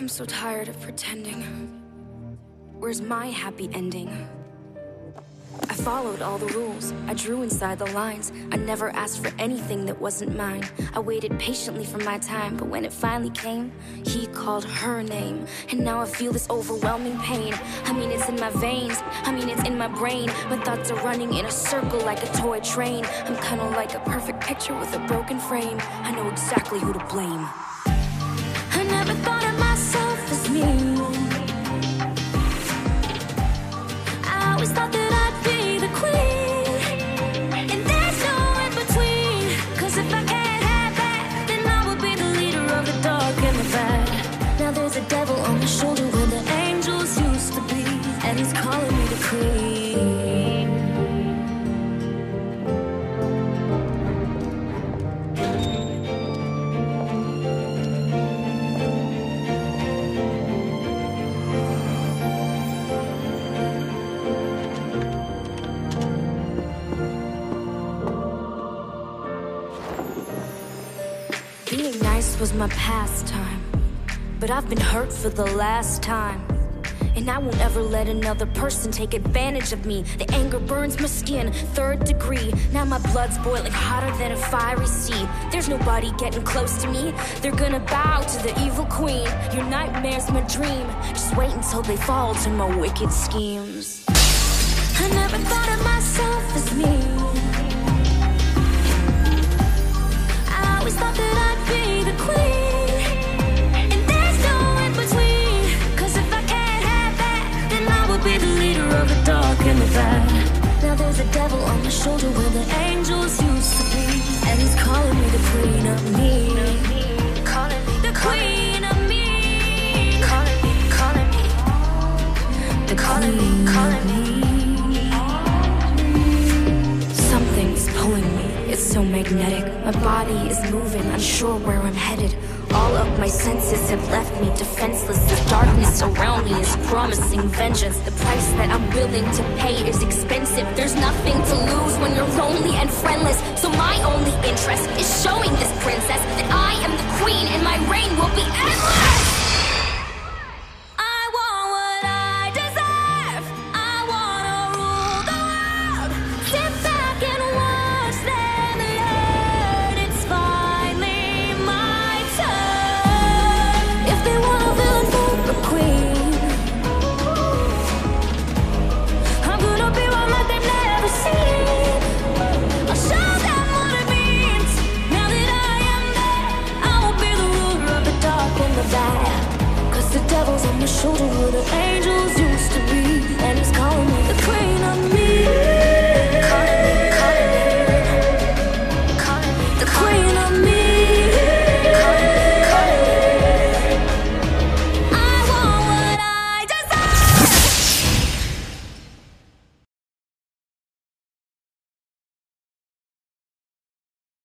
I'm so tired of pretending. Where's my happy ending? I followed all the rules. I drew inside the lines. I never asked for anything that wasn't mine. I waited patiently for my time, but when it finally came, he called her name. And now I feel this overwhelming pain. I mean, it's in my veins. I mean, it's in my brain. My thoughts are running in a circle like a toy train. I'm kinda like a perfect picture with a broken frame. I know exactly who to blame. I never thought there's no in between if I can't have that, then I will be the leader of the dark and the fat. Now there's a devil on my shoulder where the angels used to be. And he's calling me the queen. Being nice was my pastime, but I've been hurt for the last time. And I won't ever let another person take advantage of me. The anger burns my skin, third degree. Now my blood's boiling hotter than a fiery sea. There's nobody getting close to me. They're gonna bow to the evil queen. Your nightmare's my dream. Just wait until they fall to my wicked schemes. I never thought of The calling me, calling me. Something's pulling me, it's so magnetic. My body is moving, unsure where I'm headed. All of my senses have left me defenseless. The darkness around me is promising vengeance. The price that I'm willing to pay is expensive. There's nothing to lose when you're lonely and friendless. So my only interest is showing this princess that I am the queen and my reign will be endless. Shoulder where the angels